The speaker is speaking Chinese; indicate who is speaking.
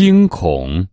Speaker 1: 惊恐。